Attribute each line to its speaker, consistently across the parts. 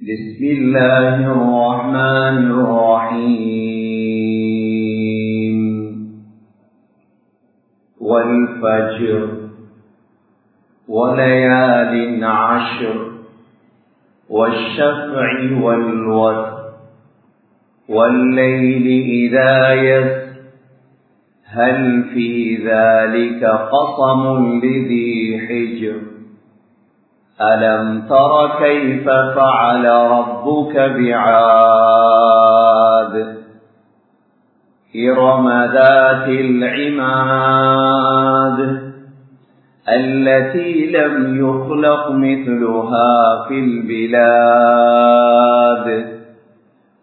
Speaker 1: بسم الله الرحمن الرحيم. والفجر وليال عشر والشفع والوتر والليل إذا يسر. هل في ذلك قصم لذي حجر؟ ألم تر كيف فعل ربك بعاد؟ إرم ذات العماد التي لم يخلق مثلها في البلاد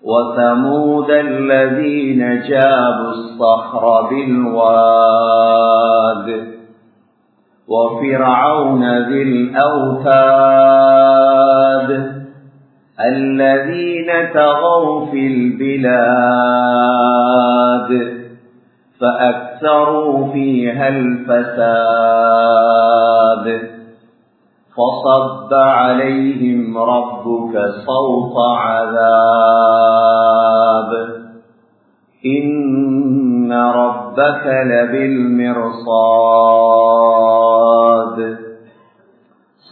Speaker 1: وثمود الذين جابوا الصخر بالواد وفرعون ذي الأوتاد الذين تغوا في البلاد فأكثروا فيها الفساد فصب عليهم ربك صوت عذاب إن ربك لبالمرصاد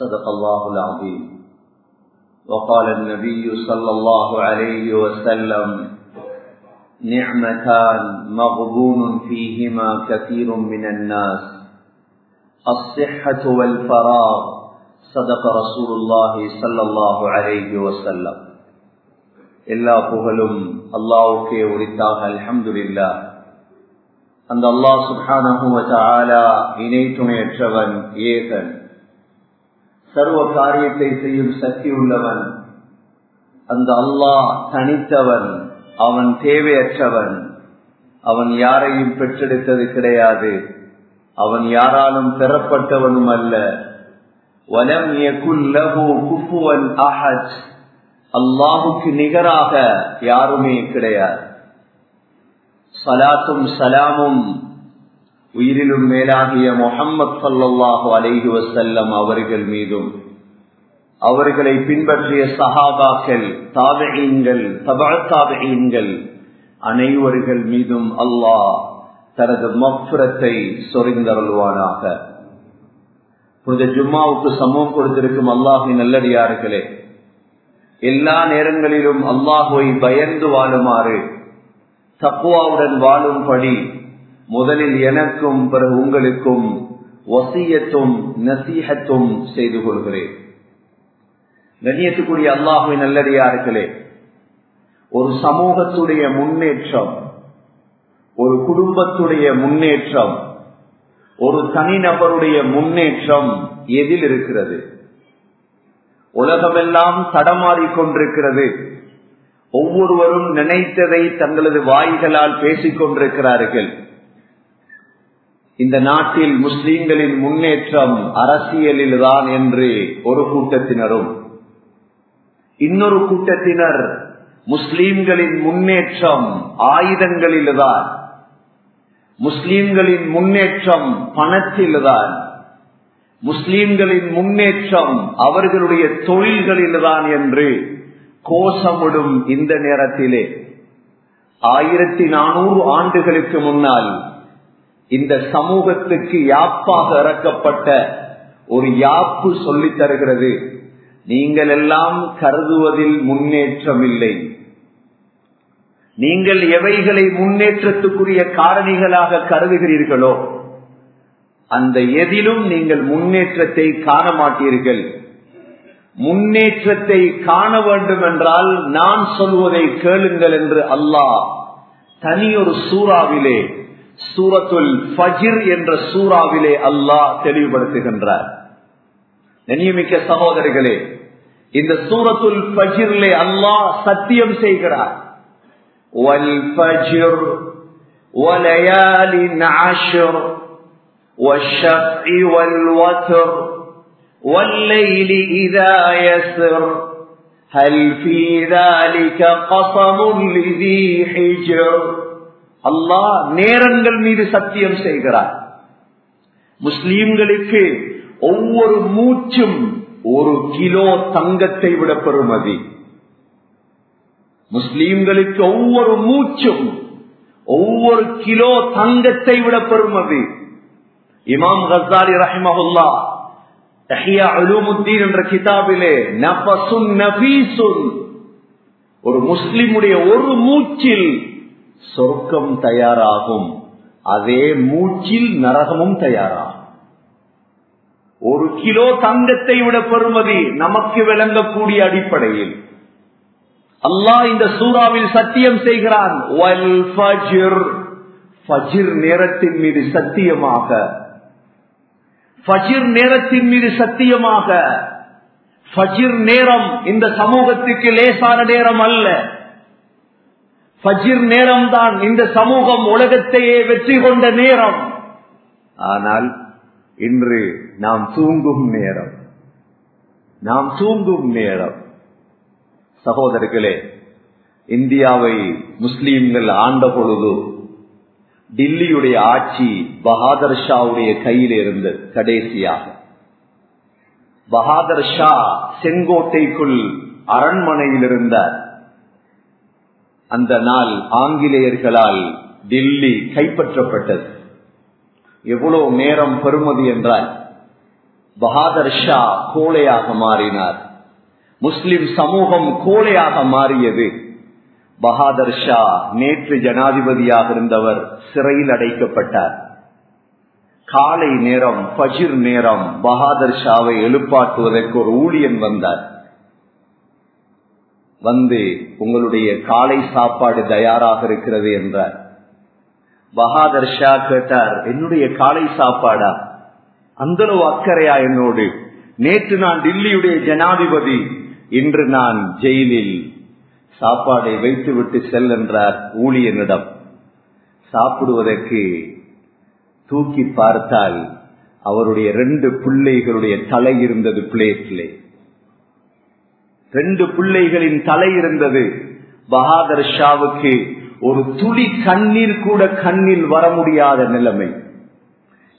Speaker 1: صدق الله العظيم وقال النبي صلى الله عليه وسلم نعمتان مغبون فيهما كثير من الناس الصحة والفراغ صدق رسول الله صلى الله عليه وسلم எல்லா புகழும் அல்லாவுக்கே உரித்தாக அல்ஹம்துலில்லா அந்த அல்லாஹ் சுபானஹுவலா இணை துணையற்றவன் ஏகன் சர்வ காரியத்தை செய்யும் சக்தி உள்ளவன். அந்த அல்லாஹ் தனித்தவன் அவன் தேவையற்றவன். அவன் யாரையும் பெற்றெடுத்தது கிடையாது. அவன் யாராலும் பெறப்பட்டவனும் அல்ல. வலம் குஃபுவன் அஹஜ். அல்லாஹுக்கு நிகராக யாருமே கிடையாது. சலாத்தும் சலாமும் உயிரிலும் மேலாகிய முகம்மது சல்லாஹு அலைஹி வசல்லம் அவர்கள் மீதும் அவர்களை பின்பற்றிய சஹாபாக்கள் தாபகீன்கள் தபாத்தாபகீன்கள் அனைவர்கள் மீதும் அல்லாஹ் தனது மஃபுரத்தை சொரிந்தருள்வானாக. புனித ஜும்மாவுக்கு சமூகம் கொடுத்திருக்கும் அல்லாஹின் நல்லடியார்களே எல்லா நேரங்களிலும் அல்லாஹுவை பயந்து வாழுமாறு தக்குவாவுடன் வாழும்படி முதலில் எனக்கும் பிறகு உங்களுக்கும் வசியத்தும் நசீகத்தும் செய்து கொள்கிறேன். கண்ணியத்துக்குரிய அல்லாஹுவின் நல்லடியார்களே ஒரு சமூகத்துடைய முன்னேற்றம் ஒரு குடும்பத்துடைய முன்னேற்றம் ஒரு தனிநபருடைய முன்னேற்றம் எதில் இருக்கிறது? உலகமெல்லாம் தடமாறிக் கொண்டிருக்கிறது. ஒவ்வொருவரும் நினைத்ததை தங்களது வாய்களால் பேசிக் கொண்டிருக்கிறார்கள். இந்த நாட்டில் முஸ்லிம்களின் முன்னேற்றம் அரசியலில் தான் என்று ஒரு கூட்டத்தினரும். இன்னொரு கூட்டத்தினர் முஸ்லிம்களின் முன்னேற்றம் ஆயுதங்களில்தான். முஸ்லிம்களின் முன்னேற்றம் பணத்தில்தான். முஸ்லிம்களின் முன்னேற்றம் அவர்களுடைய தொழில்களில்தான் என்று கோஷமிடும் இந்த நேரத்திலே. ஆயிரத்தி நானூறு ஆண்டுகளுக்கு முன்னால் இந்த சமூகத்துக்கு யாப்பாக இறக்கப்பட்ட ஒரு யாப்பு சொல்லி தருகிறது. நீங்கள் எல்லாம் கருதுவதில் முன்னேற்றம் இல்லை நீங்கள் எவைகளை முன்னேற்றத்துக்குரிய காரணிகளாக கருதுகிறீர்களோ அந்த எதிலும் நீங்கள் முன்னேற்றத்தை காண மாட்டீர்கள். முன்னேற்றத்தை காண வேண்டும் என்றால் நான் சொல்வதை கேளுங்கள் என்று அல்லாஹ் தனியொரு சூறாவிலே சூரத்துல் ஃபஜிர் என்ற சூறாவிலே அல்லாஹ் தெளிவுபடுத்துகின்றார் நெனியமிக்க சகோதரர்களே இந்த சூரத்துல் ஃபஜிர்லே அல்லாஹ் சத்தியம் செய்கிறார் والفجر وليال عشر والشفع والوتر والليل إذا يسر هل في ذلك قصم لذي حجر அல்லாஹ் நேரங்கள் மீது சத்தியம் செய்கிறார். முஸ்லீம்களுக்கு ஒவ்வொரு மூச்சும் ஒரு கிலோ தங்கத்தை விட பெறுமதி. முஸ்லீம்களுக்கு ஒவ்வொரு மூச்சும் ஒவ்வொரு கிலோ தங்கத்தை விட பெறுமதி. இமாம் ஹசாரி ரஹிமஹுல்லா அலுமுத்தீன் என்ற கிதாபிலே நபசுன் நபீசுன். ஒரு முஸ்லிமுடைய ஒரு மூச்சில் சொர்க்கம் தயாராகும். அதே மூச்சில் நரகமும் தயாராகும். ஒரு கிலோ தங்கத்தை விட பெறுமதி நமக்கு விளங்கக்கூடிய அடிப்படையில். அல்லாஹ் இந்த சூறாவில் சத்தியம் செய்கிறான். நேரத்தின் மீது சத்தியமாக. ஃபஜிர் நேரத்தின் மீது சத்தியமாக. ஃபஜிர் நேரம் இந்த சமூகத்துக்கு லேசான நேரம் அல்ல. பஜிர் நேரம் தான் இந்த சமூகம் உலகத்தையே வெற்றி கொண்ட நேரம். ஆனால் இன்று நாம் தூங்கும் நேரம். நாம் தூங்கும் நேரம். சகோதரர்களே இந்தியாவை முஸ்லீம்கள் ஆண்ட பொழுது டில்லியுடைய ஆட்சி பகாதர் ஷாவுடைய கையில் இருந்தது கடைசியாக. பகாதர் ஷா செங்கோட்டைக்குள் அரண்மனையில் இருந்தார். அந்த நாள் ஆங்கிலேயர்களால் டெல்லி கைப்பற்றப்பட்டது. எவ்வளவு நேரம் பெறுமதி என்றால் பகாதர் ஷா கோழையாக மாறினார். முஸ்லிம் சமூகம் கோழையாக மாறியது. பகாதர் ஷா நேற்று ஜனாதிபதியாக இருந்தவர் சிறையில் அடைக்கப்பட்டார். காலை நேரம் பஜிர் நேரம் பகாதர் ஷாவை எழுப்பாட்டுவதற்கு ஒரு ஊழியன் வந்தார். வந்து உங்களுடைய காலை சாப்பாடு தயாராக இருக்கிறது என்றார். பகாதர் ஷா கேட்டார் என்னுடைய காலை சாப்பாடா? அந்தளவு அக்கறையா என்னோடு. நேற்று நான் டில்லியுடைய ஜனாதிபதி. இன்று நான் ஜெயிலில். சாப்பாடை வைத்துவிட்டு செல் என்றார் ஊழியனிடம். சாப்பிடுவதற்கு தூக்கி பார்த்தால் அவருடைய ரெண்டு பிள்ளைகளுடைய தலை இருந்தது பிளேட்லே ரெண்டு பிள்ளைகளின் தலை இருந்தது. பகாதர் ஷாவுக்கு ஒரு துளி கண்ணீர் கூட கண்ணில் வர முடியாத நிலைமை.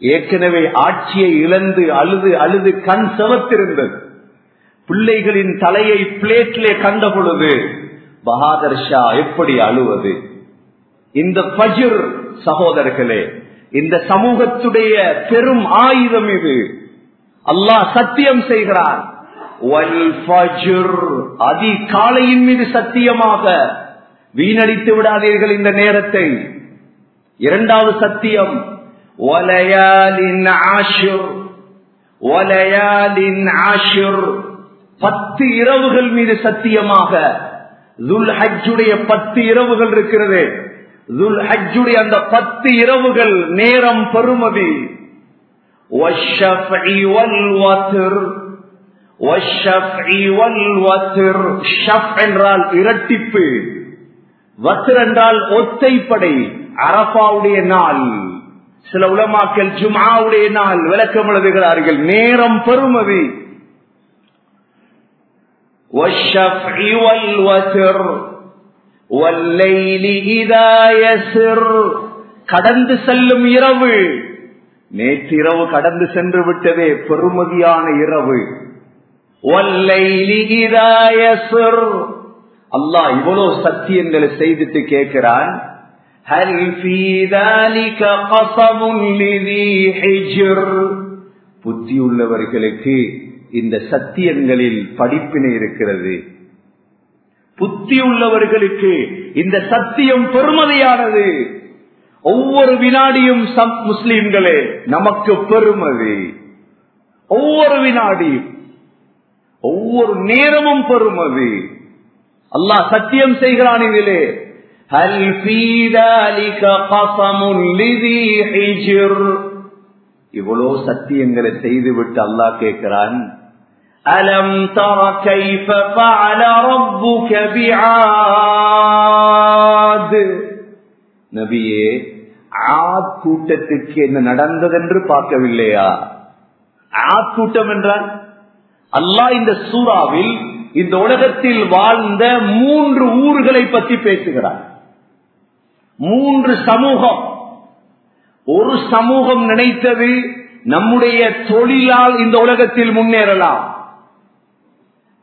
Speaker 1: ஏற்கனவே ஆட்சியை இழந்து அழுது அழுது கண் செவத்திருந்தது. பிள்ளைகளின் தலையை பிளேட்லே கண்ட பொழுது பகாதர் ஷா எப்படி அழுவது? இந்த பஜிர் சகோதரர்களே இந்த சமூகத்துடைய பெரும் ஆயுதம் இது. அல்லாஹ் சத்தியம் செய்கிறார். அதி காலையின் மீது சத்தியமாக வீணடித்து விடாதீர்கள் இந்த நேரத்தை. இரண்டாவது சத்தியம் பத்து இரவுகள் மீது சத்தியமாக துல் ஹஜ்ஜுடைய பத்து இரவுகள் இருக்கிறது. துல் ஹஜ்ஜுடைய அந்த பத்து இரவுகள் நேரம் பெறுமதி. என்றால் இரட்டிப்பு. வத்திர் என்றால் ஒத்தைப்படை. அரபாவுடைய நாள். சில உலமாக்கள் ஜுமாவுடைய நாள் விளக்கம் எழுதுகிறார்கள். நேரம் பெருமதி கடந்து செல்லும் இரவு. நேற்று இரவு கடந்து சென்று விட்டதே. பெருமதியான இரவு. அல்லாஹ் இவ்வளவு சத்தியங்களை செய்துட்டு கேட்கிறான். புத்தி உள்ளவர்களுக்கு இந்த சத்தியங்களில் படிப்பினை இருக்கிறது. புத்தி உள்ளவர்களுக்கு இந்த சத்தியம் பெருமதியானது. ஒவ்வொரு வினாடியும் முஸ்லீம்களே நமக்கு பெருமதி. ஒவ்வொரு வினாடியும் ஒவ்வொரு நேரமும் பெறும் அது. அல்லாஹ் சத்தியம் செய்கிறான் இதிலே. இவ்வளோ சத்தியங்களை செய்துவிட்டு அல்லாஹ் கேட்கிறான். அலம் நபியே ஆ கூட்டத்துக்கு என்ன நடந்ததென்று பார்க்கவில்லையா? ஆ கூட்டம் என்றான் அல்லாஹ் இந்த சூறாவில் இந்த உலகத்தில் வாழ்ந்த மூன்று ஊர்களை பற்றி பேசுகிறார். மூன்று சமூகம். ஒரு சமூகம் நினைத்தது நம்முடைய தொழிலால் இந்த உலகத்தில் முன்னேறலாம்.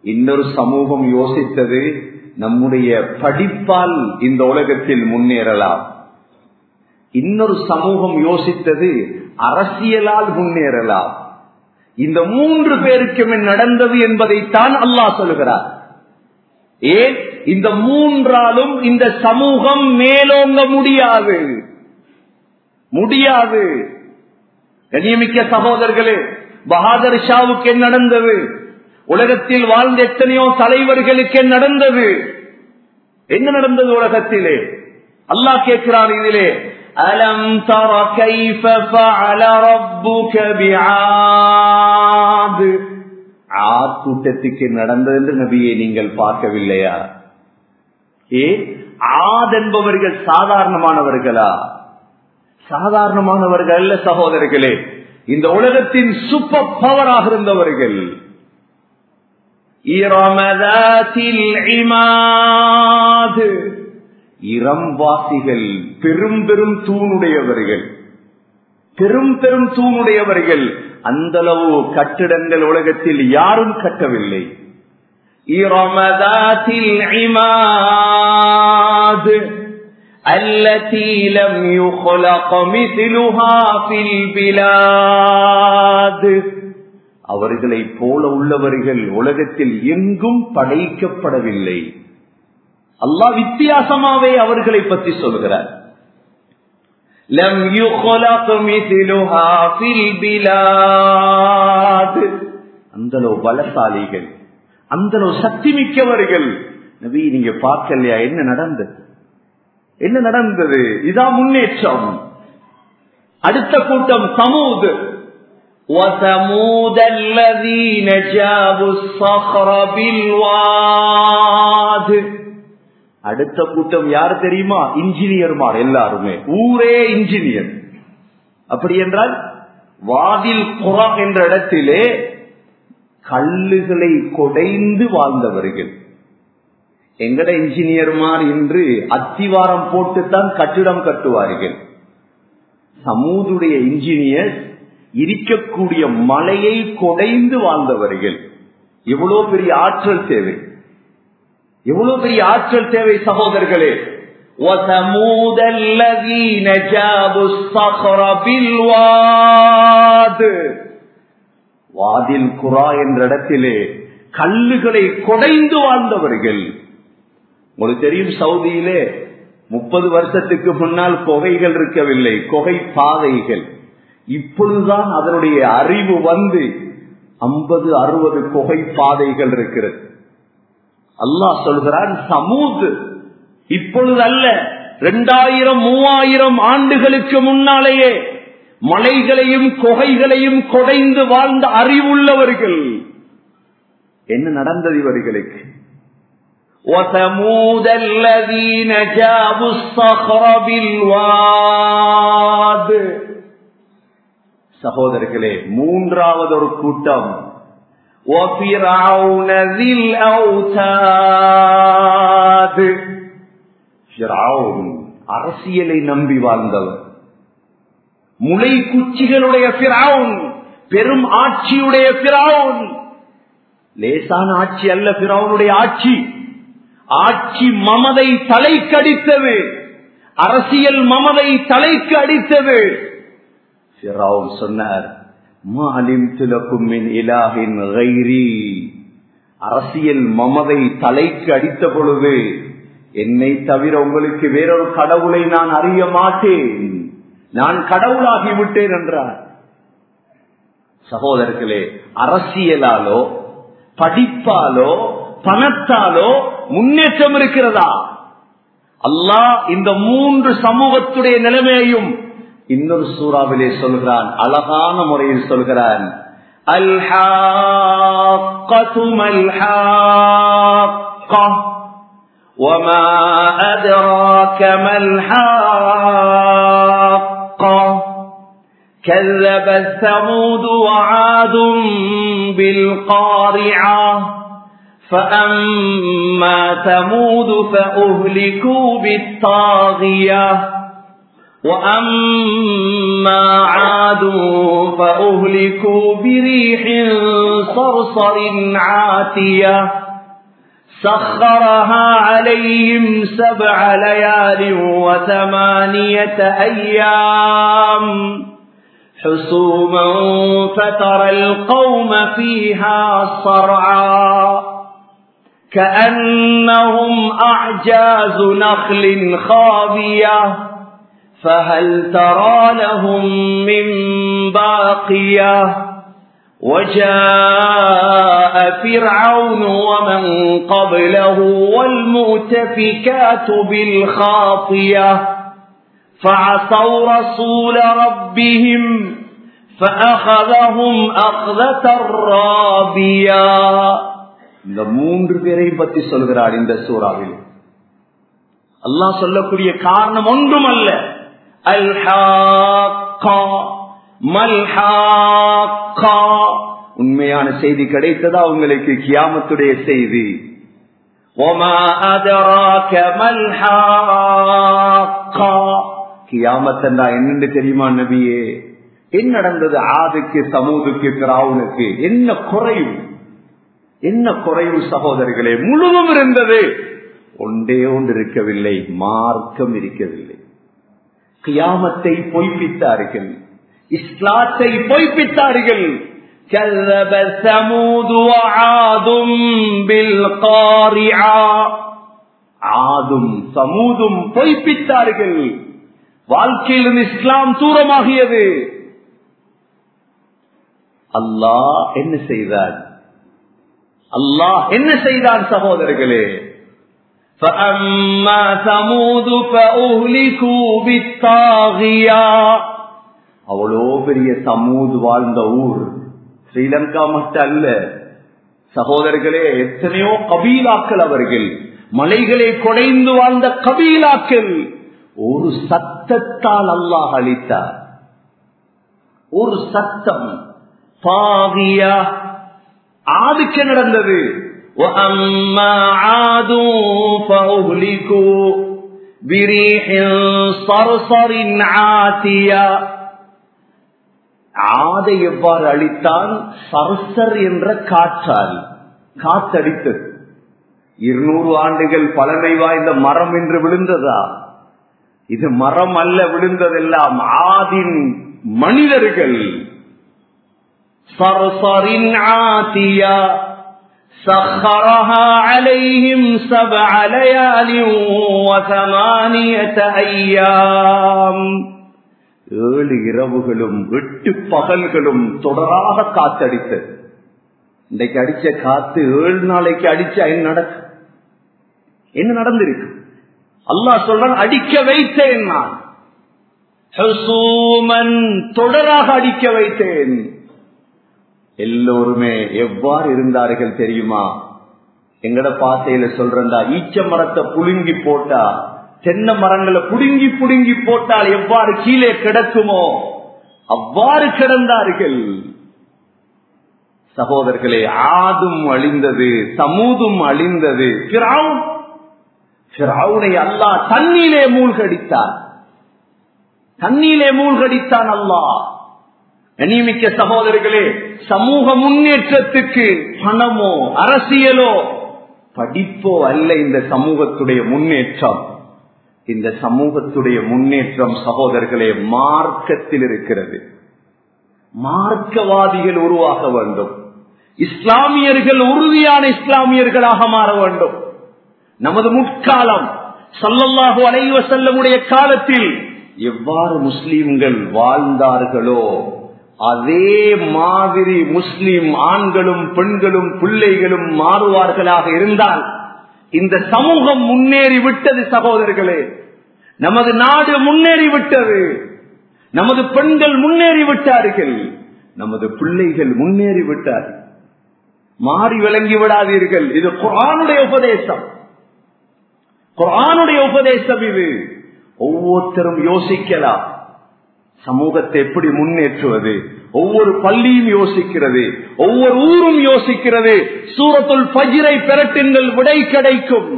Speaker 1: இன்னொரு சமூகம் யோசித்தது நம்முடைய படிப்பால் இந்த உலகத்தில் முன்னேறலாம். இன்னொரு சமூகம் யோசித்தது அரசியலால் முன்னேறலாம். இந்த மூன்று பேருக்கும் நடந்தது என்பதைத்தான் அல்லாஹ் சொல்கிறார் ஏன்? இந்த மூன்றாலும் இந்த சமூகம் மேலோங்க முடியாது. முடியாது. கண்ணியமிக்க சகோதரர்களே பகாதர் ஷாவுக்கு என்ன நடந்தது? உலகத்தில் வாழ்ந்த எத்தனையோ தலைவர்களுக்கு என்ன நடந்தது? என்ன நடந்தது உலகத்திலே? அல்லாஹ் கேட்கிறான் இதிலே அலம் தர கைஃப ஃபஅல ரப்புக பிஆத் ஆத் கூட்டத்துக்கு நடந்தது என்று நபியை நீங்கள் பார்க்கவில்லையா ஏ ஆத் என்பவர்கள் சாதாரணமானவர்களா சாதாரணமானவர்கள் அல்ல சகோதரர்களே இந்த உலகத்தின் சூப்பர் பவராக இருந்தவர்கள் இரம்வாசிகள் பெரும் பெரும் தூணுடையவர்கள் பெரும் பெரும் தூணுடையவர்கள் அந்த அளவு கட்டிடங்கள் உலகத்தில் யாரும் கட்டவில்லை இரமதாத்தில் இமாது التي لم يخلق مثلها في البلاد அவர்களை போல உள்ளவர்கள் உலகத்தில் எங்கும் படைக்கப்படவில்லை அல்லாஹ் வித்தியாசமாவே அவர்களை பற்றி சொல்கிறார் لم يخلق مثلها في البلاد அந்த பலசாலிகள் அந்த சக்தி மிக்கவர்கள் நபி நீங்க பார்க்கலையா என்ன நடந்தது என்ன நடந்தது இதான் முன்னேற்றம் அடுத்த கூட்டம் சமூக وثمود الذين جابوا الصخر بالواد அடுத்த கூட்டம் யார் தெரியுமா? இன்ஜினியர்மார் எல்லாருமே. ஊரே இன்ஜினியர். அப்படி என்றால் வாதில் குரா என்ற இடத்திலே கல்லுகளை கொடைந்து வாழ்ந்தவர்கள். எங்கட இன்ஜினியர்மார் இன்று அத்திவாரம் போட்டுத்தான் கட்டிடம் கட்டுவார்கள். சமூதுடைய இன்ஜினியர் இருக்கக்கூடிய மலையை கொடைந்து வாழ்ந்தவர்கள். எவ்வளவு பெரிய ஆற்றல் தேவை. எவ்வளவு பெரிய ஆற்றல் தேவை சகோதரர்களே وثمود الذين جابوا الصخر بالواد வாதில் குரா என்ற இடத்திலே கல்லுகளை கொடைந்து வாழ்ந்தவர்கள் உங்களுக்கு தெரியும் சவுதியிலே முப்பது வருஷத்துக்கு முன்னால் கொகைகள் இருக்கவில்லை கொகை பாதைகள் இப்பொழுதுதான் அதனுடைய அறிவு வந்து ஐம்பது அறுபது கொகை பாதைகள் இருக்கிறது அல்லாஹ் சொல்கிறான் சமூது இப்பொழுது அல்ல இரண்டாயிரம் மூவாயிரம் ஆண்டுகளுக்கு முன்னாலேயே மலைகளையும் கொகைகளையும் கொடைந்து வாழ்ந்த அறிவுள்ளவர்கள் என்ன நடந்தது இவர்களுக்கு وثمود الذين جابوا الصخر بالواد சகோதரர்களே மூன்றாவது ஒரு கூட்டம் وفرعون ذي الأوتاد فرعون அரசியலை நம்பி வாழ்ந்தவர் முளை குச்சிகளுடைய பிராவுன் பெரும் ஆட்சியுடைய பிராவுன் லேசான ஆட்சி அல்ல பிராவுனுடைய ஆட்சி ஆட்சி மமதை தலைக்கடித்தது அரசியல் மமதை தலைக்கு அடித்தது சொன்னார் அரசியல் மமதை தலைக்கு அடித்த பொழுது என்னை தவிர உங்களுக்கு வேறொரு கடவுளை நான் அறிய மாட்டேன். நான் கடவுளாகி விட்டேன் என்றார். சகோதரர்களே அரசியலாலோ படிப்பாலோ பணத்தாலோ முன்னேற்றம் இருக்கிறதா? அல்லாஹ் இந்த மூன்று சமூகத்துடைய நிலைமையையும் இன்னொரு சூறாவிலே சொல்கிறான் அழகான முறையில் சொல்கிறான் وما أدراك ما الحاقة كذبت ثمود وعاد بالقارعة فأما ثمود فأهلكوا بالطاغية وأما عاد فأهلكوا بريح صرصر عاتية سخرها عليهم سبع ليال وثمانية أيام حسوما فترى القوم فيها صرعا كأنهم أعجاز نخل خاوية فهل ترى لهم من باقية وجاء فرعون ومن قبله والمؤتفكات بالخاطية فعصوا رسول ربهم فأخذهم أخذة رابيا இந்த மூன்று பேரை பற்றி சொல்கிறார் இந்த சூறாவில் அல்லாஹ் சொல்லக்கூடிய காரணம் ஒன்றும் அல்ல உண்மையான செய்தி கிடைத்ததா உங்களுக்கு கியாமத்துடைய செய்தி? கியாமத்தண்டா என்னன்னு தெரியுமா நபியே? என்ன நடந்தது ஆதுக்கு சமூதுக்கு திராவுனுக்கு என்ன குறைவு? என்ன குறைவு சகோதரர்களே முழுவதும் இருந்தது. ஒன்றே ஒன்று இருக்கவில்லை மார்க்கம் இருக்கவில்லை. கியாமத்தை பொய்ப்பித்தார்கள் இஸ்லாத்தை பொய்ப்பித்தார்கள் كذب ثمود وعاد بالقارعة ஆதும் சமூதும் பொய்ப்பித்தார்கள் வாழ்க்கையிலும் இஸ்லாம் தூரமாகியது அல்லாஹ் என்ன செய்தார் அல்லாஹ் என்ன செய்தான் சகோதரர்களே فأما ثمود فأهلكوا بالطاغية அவ்வளோ பெரிய சமூது வாழ்ந்த ஊர் ஸ்ரீலங்கா மட்டும் அல்ல சகோதரர்களே எத்தனையோ கபீலாக்கள் அவர்கள் மலைகளை கொடைந்து வாழ்ந்த கபீலாக்கள் ஒரு சத்தத்தால் அல்லாஹ் அளித்தார் ஒரு சத்தம் பாகியா ஆதுக்கு நடந்தது وأما عاد فأهلكوا بريح صرصر عاتية ஆதை எவ்வாறு அளித்தான் சர்சர் என்ற காற்றால் காத்தடித்தது இருநூறு ஆண்டுகள் பழமை வாய்ந்த மரம் என்று விழுந்ததா இது மரம் அல்ல விழுந்ததெல்லாம் ஆதின் மனிதர்கள் சர்சரின் ஆத்தியா سخرها عليهم سبع ليال وثمانية أيام ஏழு இரவுகளும் எட்டு பகல்களும் தொடராக காத்தடித்தது இன்றைக்கு அடிச்ச காத்து ஏழு நாளைக்கு அடிச்சா என்ன நடக்கும் என்ன நடந்திருக்கு அல்லாஹ் சொல்றான் அடிக்க வைத்தேன் நான் தொடராக அடிக்க வைத்தேன் எல்லோருமே எவ்வாறு இருந்தார்கள் தெரியுமா? எங்கட பாத்தையில சொல்றா ஈச்ச மரத்தை புழுங்கி போட்டா தென்னை மரங்களை புடுங்கி புடுங்கி போட்டால் எவ்வாறு கீழே கிடக்குமோ அவ்வாறு கிடந்தார்கள். சகோதரர்களே ஆதும் அழிந்தது சமூதும் அழிந்தது. அல்லா தண்ணீரே மூழ்கடித்தான் தண்ணீரே மூழ்கடித்தான் அல்லா கனிமிக்க சகோதரர்களே சமூக முன்னேற்றத்துக்கு பணமோ அரசியலோ படிப்போ அல்ல இந்த சமூகத்துடைய முன்னேற்றம். இந்த சமூகத்துடைய முன்னேற்றம் சகோதரர்களே மார்க்கத்தில் இருக்கிறது. மார்க்கவாதிகள் உருவாக வேண்டும். இஸ்லாமியர்கள் உறுதியான இஸ்லாமியர்களாக மாற வேண்டும். நமது முற்காலம் சல்லல்லாஹு அலைவ செல்லமுடைய காலத்தில் எவ்வாறு முஸ்லிம்கள் வாழ்ந்தார்களோ அதே மாதிரி முஸ்லிம் ஆண்களும் பெண்களும் பிள்ளைகளும் மாறுவார்களாக இருந்தால் இந்த சமூகம் முன்னேறி விட்டது சகோதரர்களே. நமது நாடு முன்னேறி விட்டது. நமது பெண்கள் முன்னேறி விட்டார்கள். நமது பிள்ளைகள் முன்னேறி விட்டார்கள். மாறி விளங்கி விடாதீர்கள். இது குரானுடைய உபதேசம். குரானுடைய உபதேசம் இது. ஒவ்வொருத்தரும் யோசிக்கலாம். சமூகத்தை எப்படி முன்னேற்றுவது? ஒவ்வொரு பள்ளியும் யோசிக்கிறது. ஒவ்வொரு ஊரும் யோசிக்கிறது. சூரத்துள் பஜிரை பெரட்டுங்கள் விடை கிடைக்கும்.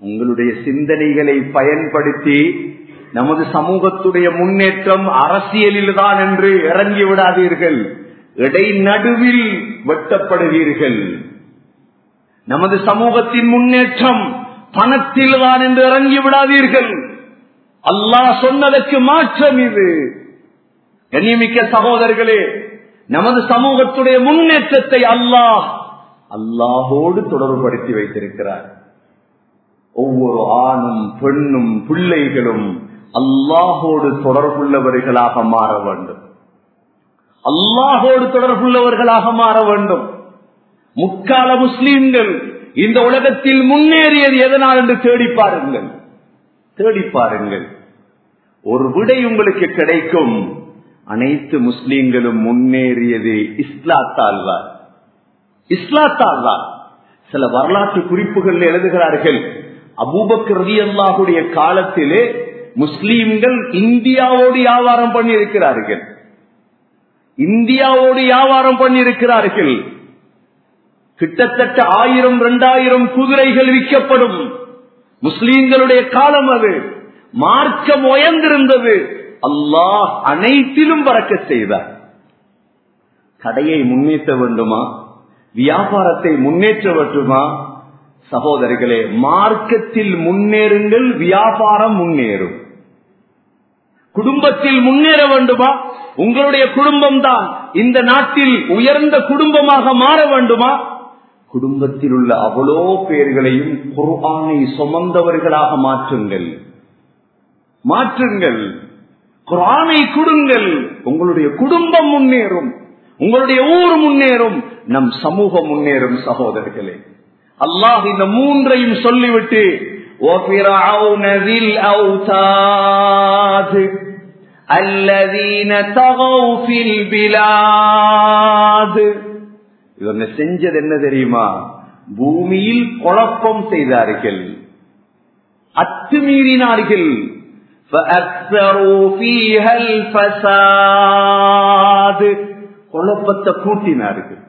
Speaker 1: உங்களுடைய சிந்தனைகளை பயன்படுத்தி நமது சமூகத்துடைய முன்னேற்றம் அரசியலில் தான் என்று இறங்கி விடாதீர்கள். இடைநடுவில் வெட்டப்படுவீர்கள். நமது சமூகத்தின் முன்னேற்றம் பணத்தில் தான் என்று இறங்கி விடாதீர்கள். அல்லாஹ் சொன்னதற்கு மாற்றம் இது. கண்ணியமிக்க சகோதரர்களே நமது சமூகத்துடைய முன்னேற்றத்தை அல்லாஹ் அல்லாஹோடு தொடர்புபடுத்தி வைத்திருக்கிறார். ஒவ்வொரு ஆணும் பெண்ணும் பிள்ளைகளும் அல்லாஹோடு தொடர்புள்ளவர்களாக மாற வேண்டும். அல்லாஹோடு தொடர்புள்ளவர்களாக மாற வேண்டும். முக்கால முஸ்லீம்கள் இந்த உலகத்தில் முன்னேறியது எதனால் என்று தேடி பாருங்கள். தேடி பாருங்கள். ஒரு விடை உங்களுக்கு கிடைக்கும். அனைத்து முஸ்லீம்களும் முன்னேறியது இஸ்லாத்தால் தான் இஸ்லாத்தால் தான் சில வரலாற்று குறிப்புகள் எழுதுகிறார்கள். அபூபக் ரவி அல்லாஹுடைய காலத்திலே முஸ்லீம்கள் இந்தியாவோடு வியாபாரம் பண்ணி இருக்கிறார்கள் இந்தியாவோடு வியாபாரம் பண்ணி இருக்கிறார்கள் கிட்டத்தட்ட ஆயிரம் இரண்டாயிரம் குதிரைகள் விற்கப்படும். முஸ்லீம்களுடைய காலம் அது. மார்க்கம் உயர்ந்திருந்தது. அல்லாஹ் அனைத்திலும் பறக்க செய்தார். கடையை முன்னேற்ற வேண்டுமா? வியாபாரத்தை முன்னேற்ற வேண்டுமா? சகோதரிகளே மார்க்கத்தில் முன்னேறுங்கள் வியாபாரம் முன்னேறும். குடும்பத்தில் முன்னேற வேண்டுமா? உங்களுடைய குடும்பம் தான் இந்த நாட்டில் உயர்ந்த குடும்பமாக மாற வேண்டுமா? குடும்பத்தில் உள்ள அவ்வளோ பேர்களையும் குர்ஆனை சுமந்தவர்களாக மாற்றுங்கள் மாற்றுங்கள் குரானை கொடுங்கள் உங்களுடைய குடும்பம் முன்னேறும் உங்களுடைய ஊர் முன்னேறும் நம் சமூகம் முன்னேறும் சகோதரர்களே அல்லாஹ் இந்த மூன்றையும் சொல்லிவிட்டு وفرعون ذي الأوتاد الذين طغوا في البلاد இவங்க செஞ்சது என்ன தெரியுமா பூமியில் குழப்பம் செய்தார்கள் அத்துமீறினார்கள் குழப்பத்தை கூட்டினார்கள்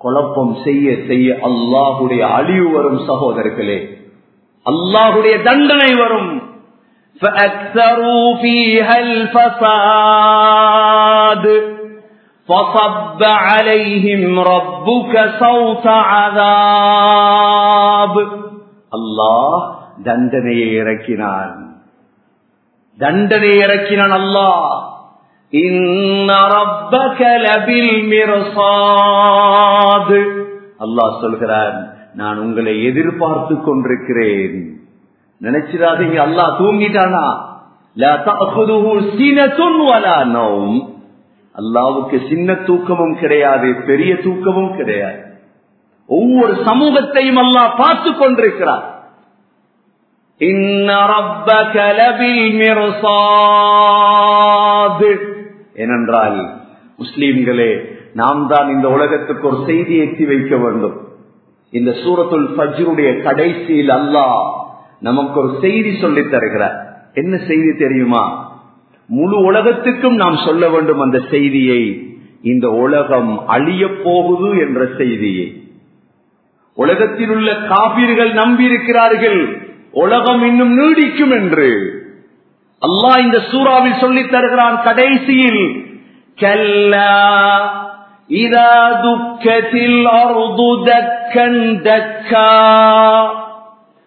Speaker 1: குழப்பம் செய்ய செய்ய அல்லாஹுடைய அழிவு வரும் சகோதரர்களே அல்லாஹுடைய தண்டனை வரும் فأكثروا فيها الفساد فصب عليهم ربك صوت عذاب அல்லாஹ் தண்டனையை இறக்கினான் தண்டனை இறக்கினான் அல்லாஹ் அல்லாஹ் சொல்கிறான் நான் உங்களை எதிர்பார்த்து கொண்டிருக்கிறேன் நினைச்சிடாதீங்க அல்லாஹ் தூங்கிட்டானா அல்லாவுக்கு சின்ன தூக்கமும் கிடையாது பெரிய தூக்கமும் கிடையாது. ஒவ்வொரு சமூகத்தையும் அல்லாஹ் பார்த்து கொண்டிருக்கிறார். ஏனென்றால் முஸ்லீம்களே நாம் தான் இந்த உலகத்துக்கு ஒரு செய்தி எத்தி வைக்க வேண்டும். இந்த சூரத்துல் பஜ்ருடைய கடைசியில் அல்லாஹ் நமக்கு ஒரு செய்தி சொல்லித் தருகிறார். என்ன செய்தி தெரியுமா? முழு உலகத்துக்கும் நாம் சொல்ல வேண்டும் அந்த செய்தியை. இந்த உலகம் அழிய போகுது என்ற செய்தியை. உலகத்தில் உள்ள காப்பீர்கள் நம்பியிருக்கிறார்கள் உலகம் இன்னும் நீடிக்கும் என்று. அல்லாஹ் இந்த சூறாவில் சொல்லித் தருகிறான் கடைசியில் கல்லா இதா துக்கத்தில் தக்கன் தக்கா.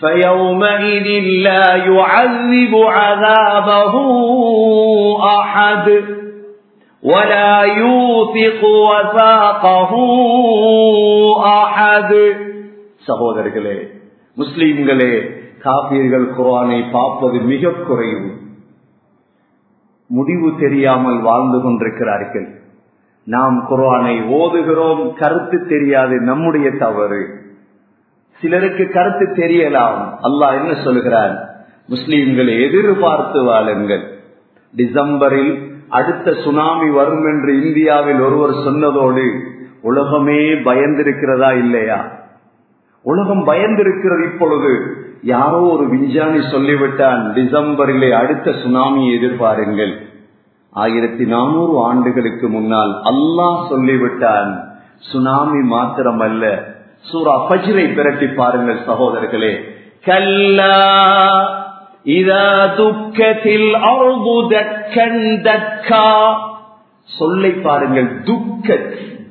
Speaker 1: فيومئذ لا يعذب عذابه أحد ولا يوثق وثاقه أحد சகோதரர்களே முஸ்லீம்களே காப்பீர்கள் குரானை பார்ப்பது மிக குறைவு முடிவு தெரியாமல் வாழ்ந்து கொண்டிருக்கிறார்கள் நாம் குரானை ஓதுகிறோம் கருத்து தெரியாது நம்முடைய தவறு சிலருக்கு கருத்து தெரியலாம். அல்லாஹ் என்ன சொல்கிறார் முஸ்லீம்களை எதிர்பார்த்து வாழுங்கள். டிசம்பரில் அடுத்த சுனாமி வரும் என்று இந்தியாவில் ஒருவர் சொன்னதோடு உலகமே பயந்திருக்கிறதா இல்லையா? உலகம் பயந்திருக்கிறது இப்பொழுது. யாரோ ஒரு விஞ்ஞானி சொல்லிவிட்டான் டிசம்பரிலே அடுத்த சுனாமியை எதிர்பாருங்கள். ஆயிரத்தி நானூறு ஆண்டுகளுக்கு முன்னால் அல்லாஹ் சொல்லிவிட்டான் சுனாமி மாத்திரமல்ல சூரா பஜ்ரை பிரட்டி பாருங்கள் சகோதரர்களே. கல்லா இதா துக்கத்தில் தக்கன் தக்கா. சொல்லை பாருங்கள் துக்க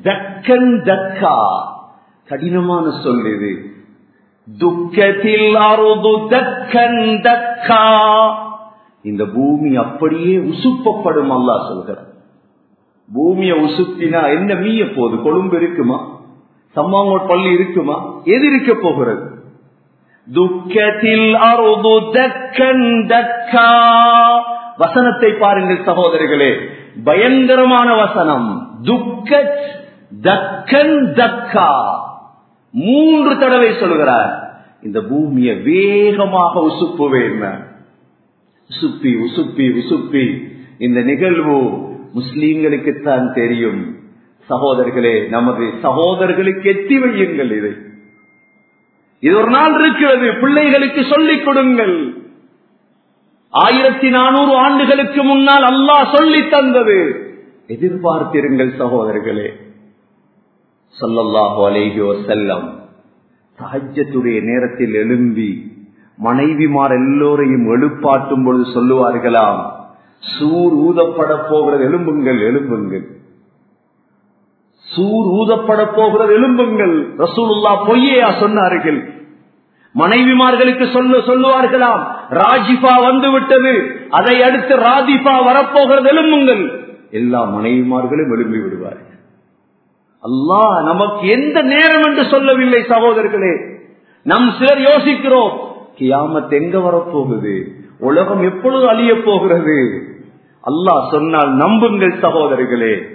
Speaker 1: தக்கன் தக்கா. கடினமான சொல் இது. துக்கத்தில் அருது தக்கன் தக்கா. இந்த பூமி அப்படியே உசுப்பப்படும் அல்லா சொல்கிறார் பூமிய உசுத்தினா என்ன மீய போகுது? கொழும்பு இருக்குமா? சம்மாங்கோட் பள்ளி இருக்குமா? எது இருக்க போகிறது? துக்கத்தில் அருது தக்கன் தக்கா. வசனத்தை பாருங்கள் சகோதரிகளே. பயங்கரமான வசனம். துக்க தக்கன் தக்கா. மூன்று தடவை சொல்கிறார். இந்த பூமியை வேகமாக உசுப்புவேன் உசுப்பி உசுப்பி உசுப்பி. இந்த நிகழ்வு முஸ்லீம்களுக்குத்தான் தெரியும். சகோதரர்களே நமது சகோதரர்களுக்கு எத்தி வையுங்கள் இதை. இது ஒரு நாள் இருக்கிறது பிள்ளைகளுக்கு சொல்லிக் கொடுங்கள். ஆயிரத்தி நானூறு ஆண்டுகளுக்கு முன்னால் அல்லாஹ் சொல்லி தந்தது. எதிர்பார்த்திருங்கள் சகோதரர்களே சொல்லல்லாஹு அலேஹியோ செல்லம் சஹஜத்துடைய நேரத்தில் எழும்பி மனைவிமார் எல்லோரையும் எழுப்பாட்டும் பொழுது சொல்லுவார்களாம் சூர் ஊதப்பட போகிறது எழும்புங்கள் எழும்புங்கள். சூர் ஊதப்பட போகிற எலும்புங்கள். ரசூலுல்லா பொய்யா சொன்னார்கள். மனைவிமார்களுக்கு சொல்ல சொல்லுவார்களாம். ராஜிபா வந்து விட்டது அதை அடுத்து ராதிபா வரப்போகிறது எலும்புங்கள். எல்லா மனைவிமார்களும் எழும்பி விடுவார்கள். அல்லா நமக்கு எந்த நேரம் என்று சொல்லவில்லை சகோதரர்களே. நம் சிலர் யோசிக்கிறோம் கியாமத் எங்க வரப்போகுது? உலகம் எப்பொழுது அழிய போகிறது? அல்லாஹ் சொன்னால் நம்புங்கள் சகோதரிகளே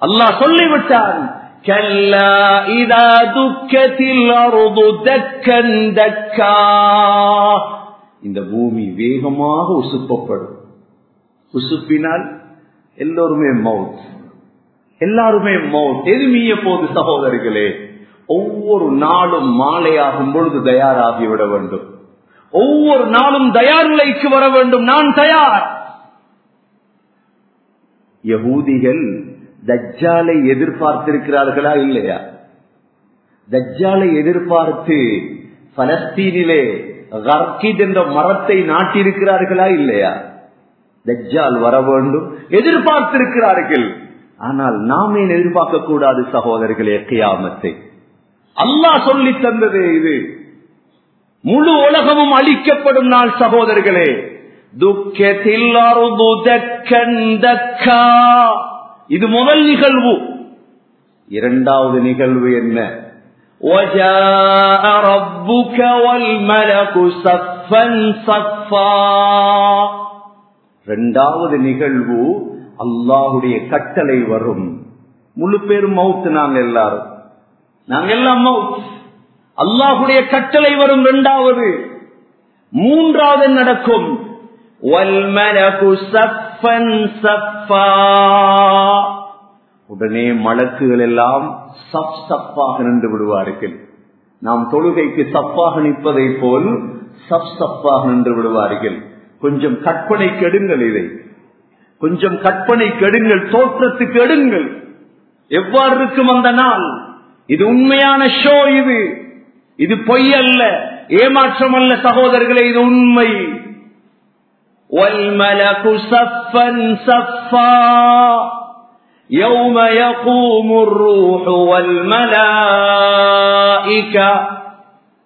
Speaker 1: அல்லாஹ் சொல்லிவிட்டான் இந்த பூமி வேகமாக உசுப்பப்படும். உசுப்பினால் எல்லோருமே மவுத் எல்லாருமே மவுத் எதுமிய போது சகோதரிகளே ஒவ்வொரு நாளும் மாலையாகும் பொழுது தயாராகிவிட வேண்டும். ஒவ்வொரு நாளும் தயார் நிலைக்கு வர வேண்டும். நான் தயார். யகூதிகள் தஜ்ஜாலை எதிர்பார்த்திருக்கிறார்களா இல்லையா? தஜ்ஜாலை எதிர்பார்த்து பலஸ்தீனிலே கர்கித் என்ற மரத்தை நாட்டியிருக்கிறார்களா இல்லையா? தஜ்ஜால் வர வேண்டும் எதிர்பார்த்திருக்கிறார்கள். ஆனால் நாமே எதிர்பார்க்க கூடாது சகோதரர்களே கியாமத்தை? அல்லாஹ் சொல்லி தந்தது இது. முழு உலகமும் அழிக்கப்படும் நாள் சகோதரர்களே. துக்கத்தில் இது முதல் நிகழ்வு. இரண்டாவது நிகழ்வு என்ன? இரண்டாவது நிகழ்வு அல்லாஹுடைய கட்டளை வரும். முழு பேரும் மவுத்து நாங்கள் எல்லாரும். நாங்க எல்லாம் மவுத் அல்லாஹுடைய கட்டளை வரும் இரண்டாவது. மூன்றாவது நடக்கும்? வல்மலகு சப் உடனே மலக்குகள் எல்லாம் சப் சப்பாக நின்று விடுவார்கள். நாம் தொழுகைக்கு சப்பாக நிற்பதை போல் சப் சப்பாக நின்று விடுவார்கள். கொஞ்சம் கற்பனை கெடுங்கள் இதை. கொஞ்சம் கற்பனை கெடுங்கள் தோற்றத்துக்கு எடுங்கள். எவ்வாறு இருக்கும் அந்த நாள்? இது உண்மையான ஷோ இது. இது பொய் அல்ல ஏமாற்றம் அல்ல சகோதரர்களே இது உண்மை. والملك صفا صفا يوم يقوم الروح والملائكة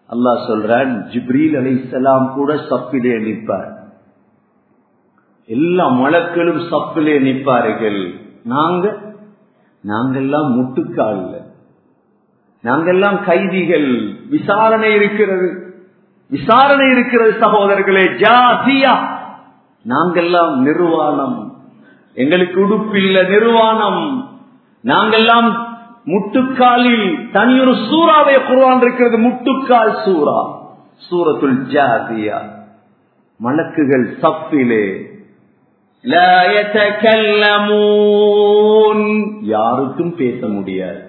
Speaker 1: அல்லாஹ் சொல்றான் ஜிப்ரீல் அலைசலாம் கூட சப்பிலே நிற்பார் எல்லா மலக்களும் சப்பிலே நிற்பார்கள் நாங்க நாங்கெல்லாம் முட்டுக்கால் நாங்கெல்லாம் கைதிகள் விசாரணை இருக்கிறது விசாரணை இருக்கிறது சகோதரர்களே ஜாசியா நாங்கெல்லாம் நிர்வாணம். எங்களுக்கு உடுப்பில்ல நிர்வாணம். நாங்கெல்லாம் முட்டுக்காலில் தனியொரு சூறாவை குருவான் இருக்கிறது முட்டுக்கால் சூறா. சூரத்துல் ஜாதியா. மலக்குகள் சப்பிலே யாருக்கும் பேச முடியாது.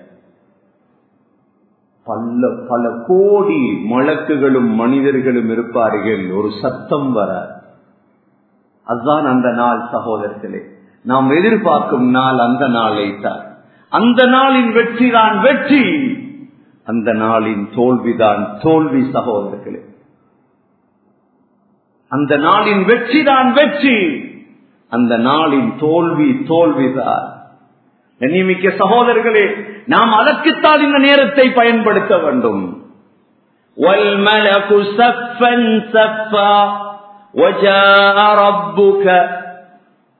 Speaker 1: பல பல கோடி மலக்குகளும் மனிதர்களும் இருப்பார்கள் ஒரு சத்தம் வர அதுதான் அந்த நாள் சகோதரர்களே. நாம் எதிர்பார்க்கும் நாள் அந்த நாளை தான் அந்த நாளின் வெற்றி தான் வெற்றி. அந்த நாளின் தோல்விதான் தோல்வி சகோதரர்களே. அந்த நாளின் வெற்றி தான் வெற்றி. அந்த நாளின் தோல்வி தோல்விதான் கண்ணியமிக்க சகோதரர்களே நாம் அதற்குத்தான் இந்த நேரத்தை பயன்படுத்த வேண்டும்.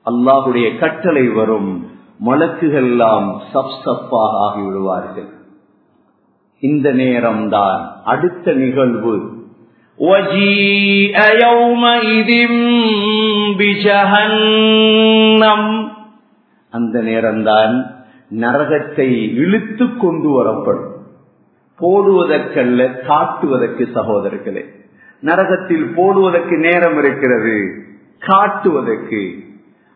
Speaker 1: அல்லாஹுடைய கட்டளை வரும். மலக்குகள் எல்லாம் சப்சப்பாக ஆகிவிடுவார்கள். இந்த நேரம்தான் அடுத்த நிகழ்வு. அந்த நேரம்தான் நரகத்தை இழுத்து கொண்டு வரப்படும். போடுவதற்கல்ல காட்டுவதற்கு சகோதரர்களே. நரகத்தில் போடுவதற்கு நேரம் இருக்கிறது காட்டுவதற்கு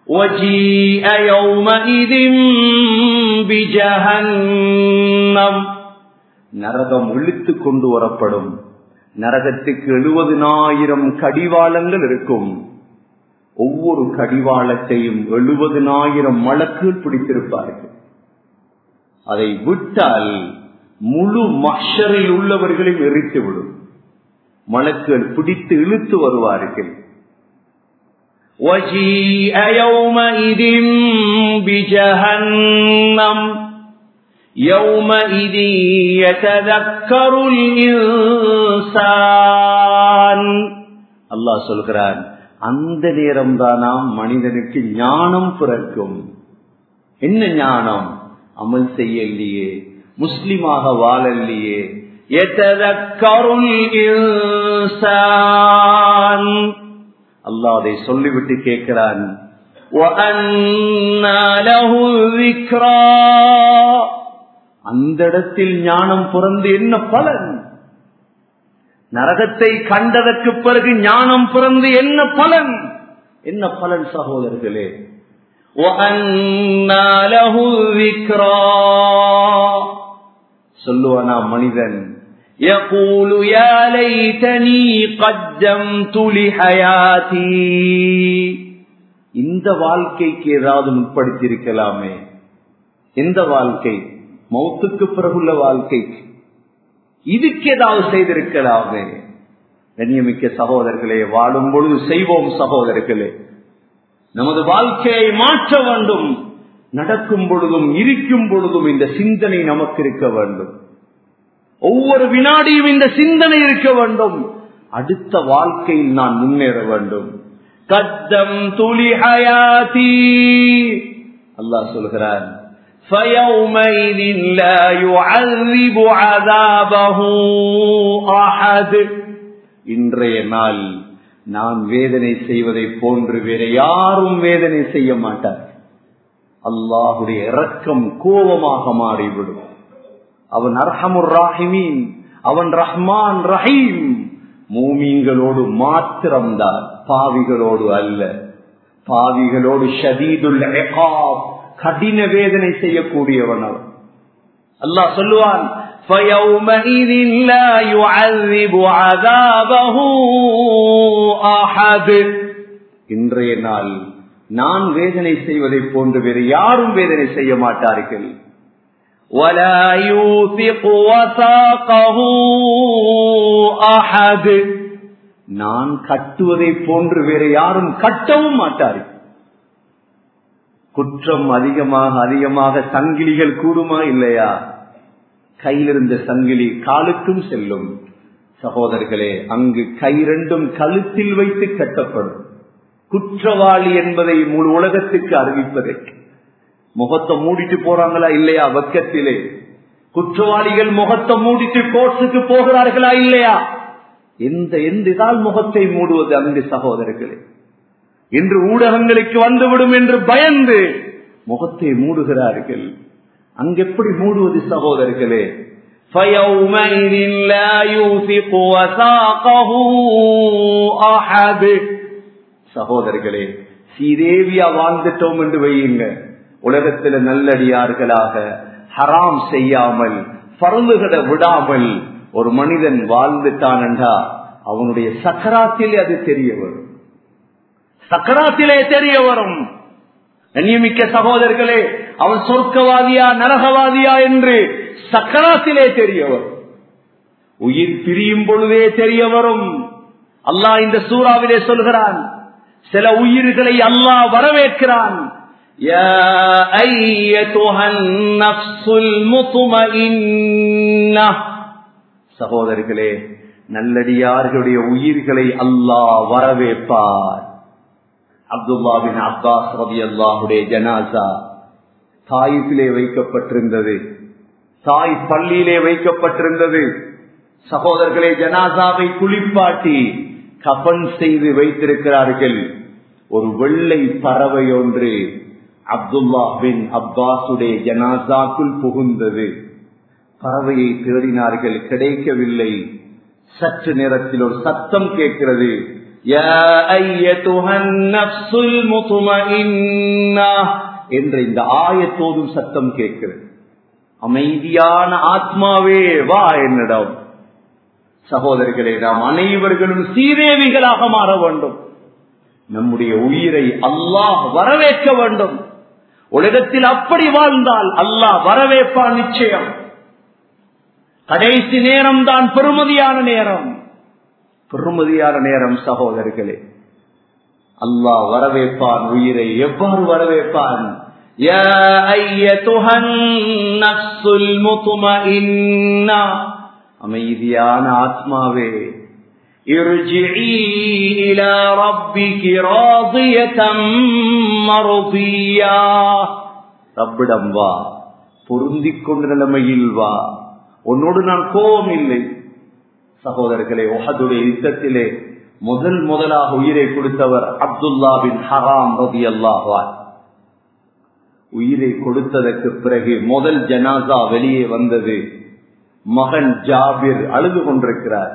Speaker 2: وجيء يومئذ بجهنم
Speaker 1: நரகம் இழுத்து கொண்டு வரப்படும் நரகத்துக்கு எழுபதினாயிரம் கடிவாளங்கள் இருக்கும் ஒவ்வொரு கடிவாளத்தையும் எழுபதினாயிரம் மலக்குகள் பிடித்திருப்பார்கள் அதை விட்டால் முழு மஷரில் உள்ளவர்களையும் எரித்துவிடும் மலக்குகள் பிடித்து இழுத்து வருவார்கள்
Speaker 2: وجيء يومئذ بجهنم يومئذ يتذكر الإنسان
Speaker 1: அல்லாஹ் சொல்கிறான் அந்த நேரம் தானாம் மனிதனுக்கு ஞானம் பிறக்கும் என்ன ஞானம் அமல் செய்யலையே முஸ்லிமாக வாழலையே
Speaker 2: يتذكر
Speaker 1: அல்லாதை சொல்லிவிட்டு கேட்கிறான். அந்த இடத்தில் ஞானம் பிறந்து என்ன பலன்? நரகத்தை கண்டதற்கு பிறகு ஞானம் பிறந்து என்ன பலன்? என்ன பலன் சகோதரர்களே?
Speaker 2: விக்ரா
Speaker 1: சொல்லுவானா மனிதன்?
Speaker 2: يقول يا ليتني قدمت لحياتي
Speaker 1: இந்த வாழ்க்கைக்கு ஏதாவது முற்படுத்தியிருக்கலாமே எந்த வாழ்க்கை மௌத்துக்கு பிறகுள்ள வாழ்க்கைக்கு இதுக்கு ஏதாவது செய்திருக்கலாமே கண்ணியமிக்க சகோதரர்களே வாழும் பொழுது செய்வோம் சகோதரர்களே நமது வாழ்க்கையை மாற்ற வேண்டும் நடக்கும் பொழுதும் இருக்கும் பொழுதும் இந்த சிந்தனை நமக்கு இருக்க வேண்டும் ஒவ்வொரு வினாடியும் இந்த சிந்தனை இருக்க வேண்டும் அடுத்த வாழ்க்கையில் நான் முன்னேற வேண்டும்
Speaker 2: قدمت لحياتي
Speaker 1: அல்லாஹ் சொல்கிறான்
Speaker 2: فيومئذ لا يعذب عذابه أحد
Speaker 1: இன்றைய நாள் நான் வேதனை செய்வதை போன்று வேற யாரும் வேதனை செய்ய மாட்டார் அல்லாஹுடைய இரக்கம் கோபமாக மாறிவிடும் அவன் அர்ஹமுர் ராஹிமீன் அவன் ரஹ்மான் ரஹீம் மூமீன்களோடு மாத்திரம்தான் பாவிகளோடு அல்ல பாவிகளோடு ஷதீதுல் இகாப், கடின வேதனை செய்யக்கூடியவன் அவன் அல்லாஹ் சொல்லுவான்
Speaker 2: فيومئذ لا يعذب عذابه أحد
Speaker 1: இன்றைய நாள் நான் வேதனை செய்வதை போன்று வேறு யாரும் வேதனை செய்ய மாட்டார்கள்
Speaker 2: ولا يوثق وثاقه أحد
Speaker 1: நான் கட்டுவதை போன்று வேறு யாரும் கட்டவும் மாட்டார்கள் குற்றம் அதிகமாக அதிகமாக சங்கிலிகள் கூடுமா இல்லையா கையிலிருந்த சங்கிலி காலுக்கும் செல்லும் சகோதரர்களே அங்கு கை ரெண்டும் கழுத்தில் வைத்து கட்டப்படும் குற்றவாளி என்பதை முழு உலகத்துக்கு அறிவிப்பதற்கு முகத்தை மூடிட்டு போறாங்களா இல்லையா? வக்கத்திலே. குற்றவாளிகள் முகத்தை மூடிட்டு கோர்ஸுக்கு போகிறார்களா இல்லையா? எந்த எந்த முகத்தை மூடுவது அங்கு சகோதரர்களே. என்று ஊடகங்களுக்கு வந்துவிடும் என்று பயந்து முகத்தை மூடுகிறார்கள். அங்கு எப்படி மூடுவது சகோதரர்களே? சகோதரர்களே சீதேவியா வாழ்ந்துட்டோம் என்று வையுங்க உலகத்துல நல்லடியார்களாக ஹராம் செய்யாமல் பருந்துகளை விடாமல் ஒரு மனிதன் வாழ்ந்துட்டான் என்றா அவனுடைய சக்கராத்திலே அது தெரிய வரும். சக்கராத்திலே தெரிய வரும். கண்ணியமிக்க சகோதரர்களே அவன் சொர்க்கவாதியா நரகவாதியா என்று சக்கராத்திலே தெரிய வரும். உயிர் பிரியும் பொழுதே தெரிய வரும். அல்லாஹ் இந்த சூறாவிலே சொல்கிறான் சில உயிர்களை அல்லாஹ் வரவேற்கிறான்.
Speaker 2: يا أيتها النفس المطمئنة
Speaker 1: சகோதரர்களே நல்லடியார்களுடைய உயிர்களை அல்லாஹ் வரவேற்பார் அப்துல்லாபின் அப்பாஸ் ரவி அல்லாஹுடைய ஜனாசா தாயிலே வைக்கப்பட்டிருந்தது தாய் பள்ளியிலே வைக்கப்பட்டிருந்தது சகோதரர்களே ஜனாசாவை குளிப்பாட்டி கபன் செய்து வைத்திருக்கிறார்கள் ஒரு வெள்ளை பறவை ஒன்று அப்துல்லா பின் அப்பாசுடைய ஜனாசாக்குள் புகுந்தது. பறவையை தேடினார்கள் கிடைக்கவில்லை. சற்று நேரத்தில் ஒரு சத்தம் கேட்கிறது. என்ற இந்த ஆயத்தோதும் சத்தம் கேட்கிறது. அமைதியான ஆத்மாவே வா என்னிடம். சகோதரர்களே நாம் அனைவர்களும் சீதேவிகளாக மாற வேண்டும். நம்முடைய உயிரை அல்லாஹ் வரவேற்க வேண்டும். உலகத்தில் அப்படி வாழ்ந்தால் அல்லாஹ் வரவேற்பான் நிச்சயம். கடைசி நேரம் தான் பெருமதியான நேரம். பெருமதியான நேரம் சகோதரர்களே. அல்லாஹ் வரவேற்பான் உயிரை எவ்வாறு வரவேற்பான் அமைதியான ஆத்மாவே
Speaker 2: ارجعي إلى ربك راضية مرضية
Speaker 1: ரப்பிடம் வா பொருந்திக் கொண்ட நிலைமையில் வா உன்னோடு நான் கோபம் இல்லை சகோதரர்களே உஹதுடைய யுத்தத்திலே முதல் முதலாக உயிரை கொடுத்தவர் அப்துல்லா பின் ஹராம் ரதி அல்லாஹார் உயிரை கொடுத்ததற்கு பிறகு முதல் ஜனாசா வெளியே வந்தது மகன் ஜாபிர் அழுது கொண்டிருக்கிறார்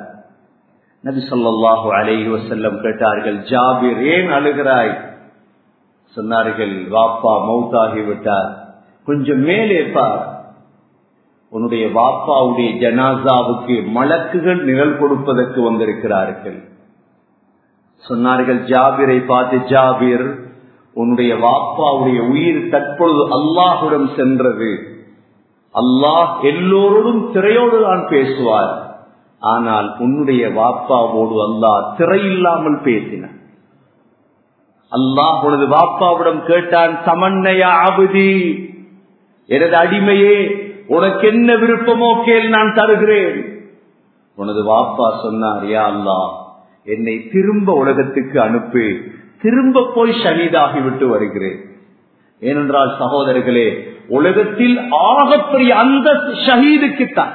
Speaker 1: நபி சொல்லாஹு அலேஹி வசல்லம் கேட்டார்கள் ஜாபிர் ஏன் அழுகிறாய். சொன்னார்கள் வாப்பா மவுத்தாகிவிட்டார் கொஞ்சம் மேலே பார். உன்னுடைய வாப்பாவுடைய ஜனாசாவுக்கு மலக்குகள் நிழல் கொடுப்பதற்கு வந்திருக்கிறார்கள். சொன்னார்கள் ஜாபிரை பார்த்து ஜாபிர் உன்னுடைய வாப்பாவுடைய உயிர் தற்பொழுது அல்லாஹுடன் சென்றது. அல்லாஹ் எல்லோரோடும் திரையோடு தான் பேசுவார். ஆனால் உன்னுடைய வாப்பாவோடு அல்லாஹ் திரையில்லாமல் பேசினான் அல்லாஹ் உனது வாப்பாவிடம் கேட்டான் சமன்னையா அபுதி? எனது அடிமையே உனக்கு என்ன விருப்பமோ கேள் நான் தருகிறேன். உனது வாப்பா சொன்னார் யா அல்லா என்னை திரும்ப உலகத்துக்கு அனுப்பி. திரும்ப போய் ஷஹீதாகி விட்டு வருகிறேன். ஏனென்றால் சகோதரர்களே உலகத்தில் ஆகப்பெரிய அந்த ஷஹீதுக்குத்தான்.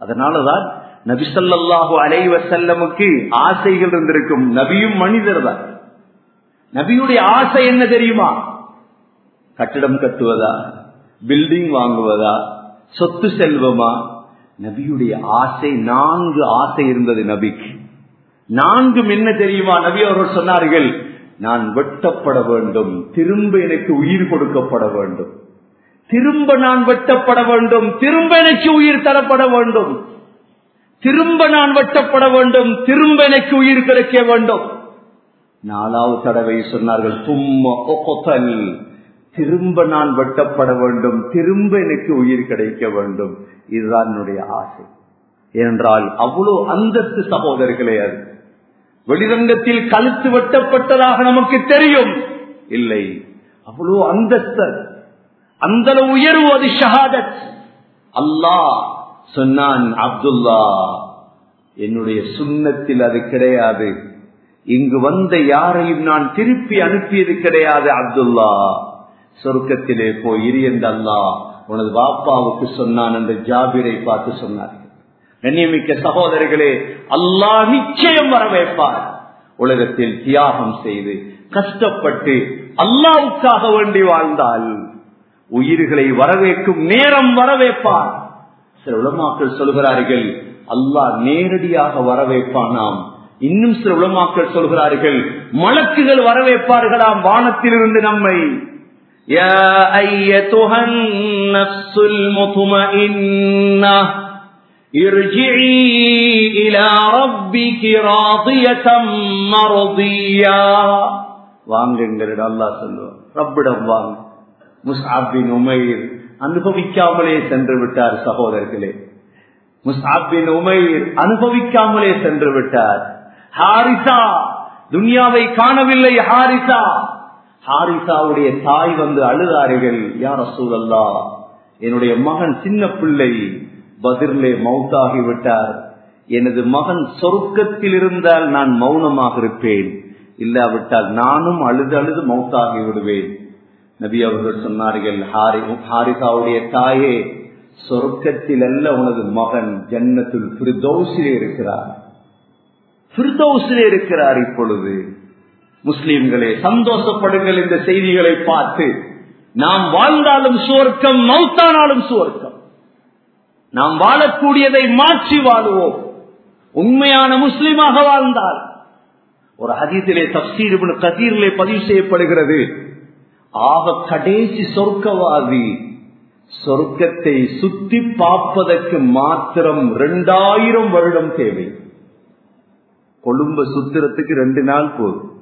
Speaker 1: அதனாலதான் நபிசல்லாஹு அலைவ செல்லமுக்கு ஆசைகள் இருந்திருக்கும். நபியும் மனிதர் தான். நபியுடைய ஆசை என்ன தெரியுமா? கட்டிடம் கட்டுவதா? பில்டிங் வாங்குவதா? சொத்து செல்வமா? நபியுடைய ஆசை நான்கு ஆசை இருந்தது நபிக்கு. நான்கும் என்ன தெரியுமா? நபி அவர்கள் சொன்னார்கள் நான் வெட்டப்பட வேண்டும். திரும்ப எனக்கு உயிர் கொடுக்கப்பட வேண்டும். திரும்ப நான் வெட்டப்பட வேண்டும். திரும்ப எனக்கு உயிர் தரப்பட வேண்டும். திரும்ப நான் வெட்டப்பட வேண்டும். திரும்ப எனக்கு உயிர் கிடைக்க வேண்டும். நாலாவது தடவை சொன்னார்கள் தும்ம திரும்ப நான் வெட்டப்பட வேண்டும். திரும்ப எனக்கு உயிர் கிடைக்க வேண்டும். இதுதான் என்னுடைய ஆசை. ஏனென்றால் அவ்வளவு அந்தஸ்து சகோதரர்களே அது. வெளிரங்கத்தில் கழுத்து வெட்டப்பட்டதாக நமக்கு தெரியும். இல்லை அவ்வளவு அந்தஸ்து அந்த உயர்வு அது ஷஹாதத். அல்லாஹ் சொன்னான் அப்துல்லா என்னுடைய சுண்ணத்தில் அது கிடையாது. இங்கு வந்த யாரையும் நான் திருப்பி அனுப்பியது கிடையாது அப்துல்லா சொர்க்கத்திலே போய் இரு உனது பாப்பாவுக்கு சொன்னான் என்று ஜாபிரை பார்த்து சொன்னார்கள் கண்ணியமிக்க சகோதரர்களே அல்லாஹ் நிச்சயம் வரவேற்பார் உலகத்தில் தியாகம் செய்து கஷ்டப்பட்டு அல்லாவுக்காக வேண்டி வாழ்ந்தால் உயிர்களை வரவேற்கும் நேரம் வரவேற்பார். சில உலமாக்கள் சொல்கிறார்கள் அல்லாஹ் நேரடியாக வரவேற்பானாம். இன்னும் சில உலமாக்கள் சொல்கிறார்கள் மலக்குகள் வரவேற்பார்களாம் வானத்திலிருந்து நம்மை.
Speaker 2: வாங்க
Speaker 1: எங்களிடம் அல்லா சொல்லுவோம் ரப்பிடம் வாங்க. முஸ்ஆபின் உமைர். அனுபவிக்காமலே சென்று விட்டார் சகோதரர்களே முஸ்ஆபின் உமைர் அனுபவிக்காமலே சென்று விட்டார் ஹாரிசா துனியாவை காணவில்லை ஹாரிசா. ஹாரிசாவுடைய தாய் வந்து அழுதார்கள் யார் சூழல்லா என்னுடைய மகன் சின்ன பிள்ளை பதிர்லே மவுத்தாகி விட்டார் எனது மகன் சொருக்கத்தில் இருந்தால் நான் மௌனமாக இருப்பேன். இல்லாவிட்டால் நானும் அழுது அழுது மௌத்தாகி விடுவேன் நபி அவர்கள் சொன்னார்கள் ஹாரிசாவுடைய தாயே சொர்க்கத்தில் அல்ல உனது மகன் ஜன்னத்துல் பிரிதோசிலே இருக்கிறார். பிரிதோசிலே இருக்கிறார் இப்பொழுது. முஸ்லிம்களே சந்தோஷப்படுங்கள் இந்த செய்திகளை பார்த்து. நாம் வாழ்ந்தாலும் சுவர்க்கம் மௌத்தானாலும் சுவர்க்கம். நாம் வாழக்கூடியதை மாற்றி வாழுவோம். உண்மையான முஸ்லிமாக வாழ்ந்தால். ஒரு ஹதீத்திலே தப்சீர் கதீரிலே பதிவு செய்யப்படுகிறது. ஆக கடைசி சொர்க்கவாதி சொர்க்கத்தை சுத்தி பார்ப்பதற்கு மாத்திரம் இரண்டாயிரம் வருடம் தேவை. கொழும்ப சுத்திரத்துக்கு ரெண்டு நாள் போதும்.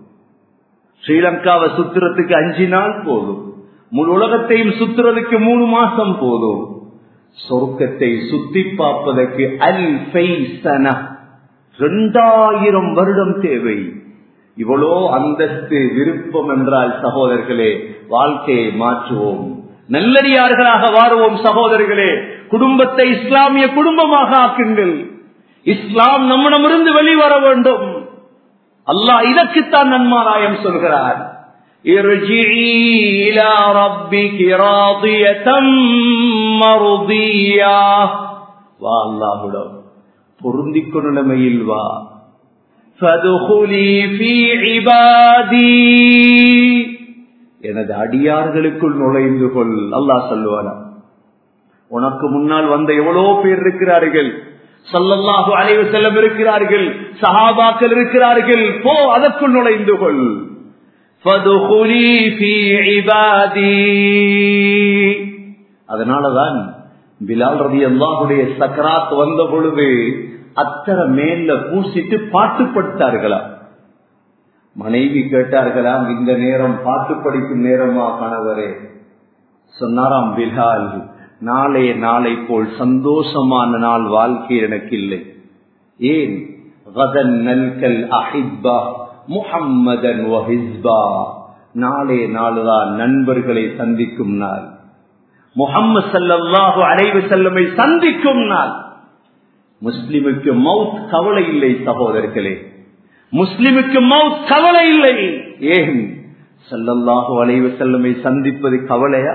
Speaker 1: ஸ்ரீலங்காவை சுத்திரத்துக்கு அஞ்சு நாள் போதும். முழு உலகத்தையும் சுத்துறதுக்கு மூணு மாசம் போதும். சொர்க்கத்தை சுத்தி பார்ப்பதற்கு அல் ரெண்டாயிரம் வருடம் தேவை. இவ்வளோ அந்தஸ்து விருப்பம் என்றால் சகோதரர்களே வாழ்க்கையை மாற்றுவோம். நல்லடியார்களாக வாருவோம் சகோதரர்களே. குடும்பத்தை இஸ்லாமிய குடும்பமாக ஆக்குங்கள். இஸ்லாம் நம்மிடமிருந்து வெளிவர வேண்டும். அல்லாஹ் இதற்குத்தான் நன்மாராயம் சொல்கிறார். பொருந்திக்கொண்டு நிலைமையில் வா. எனது அடியார்களுக்குள் நுழைந்து கொள் அல்லாஹ் சொல்லுவானா. உனக்கு முன்னால் வந்த எவ்வளோ பேர் இருக்கிறார்கள். சல்லல்லாஹு அலைவு செல்லம் இருக்கிறார்கள் சஹாபாக்கள் இருக்கிறார்கள். போ அதற்குள் நுழைந்து கொள். அதனாலதான் பிலால் ரவி அல்லாஹுடைய சக்கராத் வந்த பொழுது அத்தனை மேல பூசிட்டு பாட்டு படுத்தார்களா மனைவி கேட்டார்களாம் இந்த நேரம் பாட்டு படிக்கும் நேரமா கணவரே? சொன்னாராம் பிலால் நாளே நாளை போல் சந்தோஷமான நாள் வாழ்க்கை எனக்கு இல்லை ஏன் முஹம்மதன் நாளே நாளுதான் நண்பர்களை சந்திக்கும் நாள். முகம்மது சல்லாஹு அலைவு செல்லமை சந்திக்கும் நாள். முஸ்லிமுக்கு மவுத் கவலை இல்லை சகோதரர்களே முஸ்லிமுக்கு மவுத் கவலை இல்லை. ஏன்? செல்லல்லாக வளைவு செல்லமை சந்திப்பது கவலையா?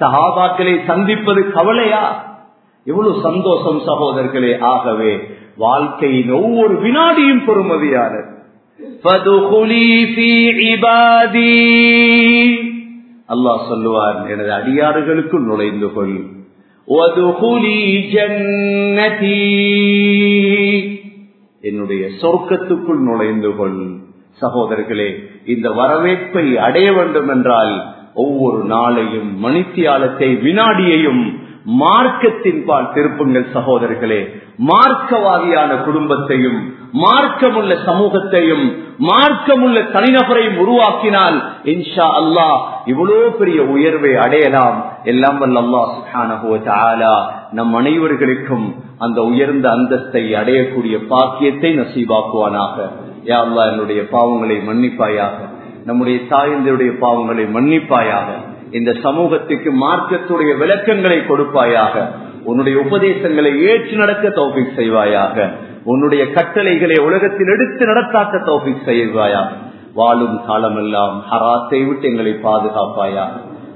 Speaker 1: சஹாபாக்களை சந்திப்பது கவலையா? எவ்வளவு சந்தோஷம் சகோதரர்களே ஆகவே வாழ்க்கையின் ஒவ்வொரு வினாடியும் பொறுமதியானது அல்லாஹ் சொல்லுவார் எனது அடியாறுகளுக்குள் நுழைந்து கொள். என்னுடைய சொர்க்கத்துக்குள் நுழைந்து கொள். சகோதரர்களே இந்த வரவேற்பை அடைய வேண்டும் என்றால் ஒவ்வொரு நாளையும் மணித்தியாலத்தை வினாடியையும் மார்க்கத்தின் பால் திருப்புங்கள் சகோதரர்களே. மார்க்கவாதியான குடும்பத்தையும் மார்க்கமுள்ள சமூகத்தையும் மார்க்கமுள்ள தனிநபரையும் உருவாக்கினால் இன்ஷா அல்லாஹ் இவ்வளவு பெரிய உயர்வை அடையலாம். எல்லாம் வல்ல அல்லாஹ் சுஹானா நம் அனைவர்களுக்கும் அந்த உயர்ந்த அந்தஸ்தை அடையக்கூடிய பாக்கியத்தை நசீபாக்குவானாக. யா அல்லா என்னுடைய பாவங்களை மன்னிப்பாயாக. நம்முடைய தாயந்தருடைய பாவங்களை மன்னிப்பாயாக. இந்த சமூகத்துக்கு மார்க்கத்துடைய விளக்கங்களை கொடுப்பாயாக. உன்னுடைய உபதேசங்களை ஏற்று நடக்க தௌபிக் செய்வாயாக. உன்னுடைய கட்டளைகளை உலகத்தில் எடுத்து நடத்தாக்க தௌபிக் செய்வாயாக. வாழும் காலமெல்லாம் ஹராத்தை விட்டு எங்களை பாதுகாப்பாயா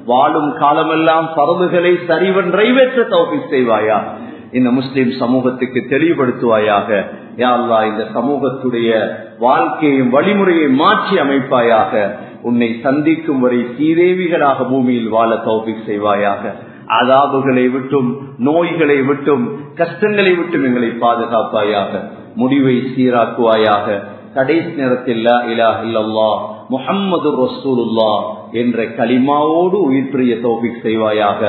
Speaker 1: வாழும் காலமெல்லாம் பரவுகளை சரிவன் நிறைவேற்ற தௌபிக் செய்வாயா? இந்த முஸ்லிம் சமூகத்துக்கு தெளிவுபடுத்துவாயாக. யாழ்லா இந்த சமூகத்துடைய வாழ்க்கையும் வழிமுறையை மாற்றி அமைப்பாயாக. உன்னை சந்திக்கும் வரை சீதேவிகளாக பூமியில் வாழ தௌபிக் செய்வாயாக. அதாபுகளை விட்டும் நோய்களை விட்டும் கஷ்டங்களை விட்டும் எங்களை பாதுகாப்பாயாக. முடிவை சீராக்குவாயாக. கடைசி நேரத்தில் முகம்மது ரசூலுல்லா என்ற களிமாவோடு உயிர் பிரிய தௌபிக் செய்வாயாக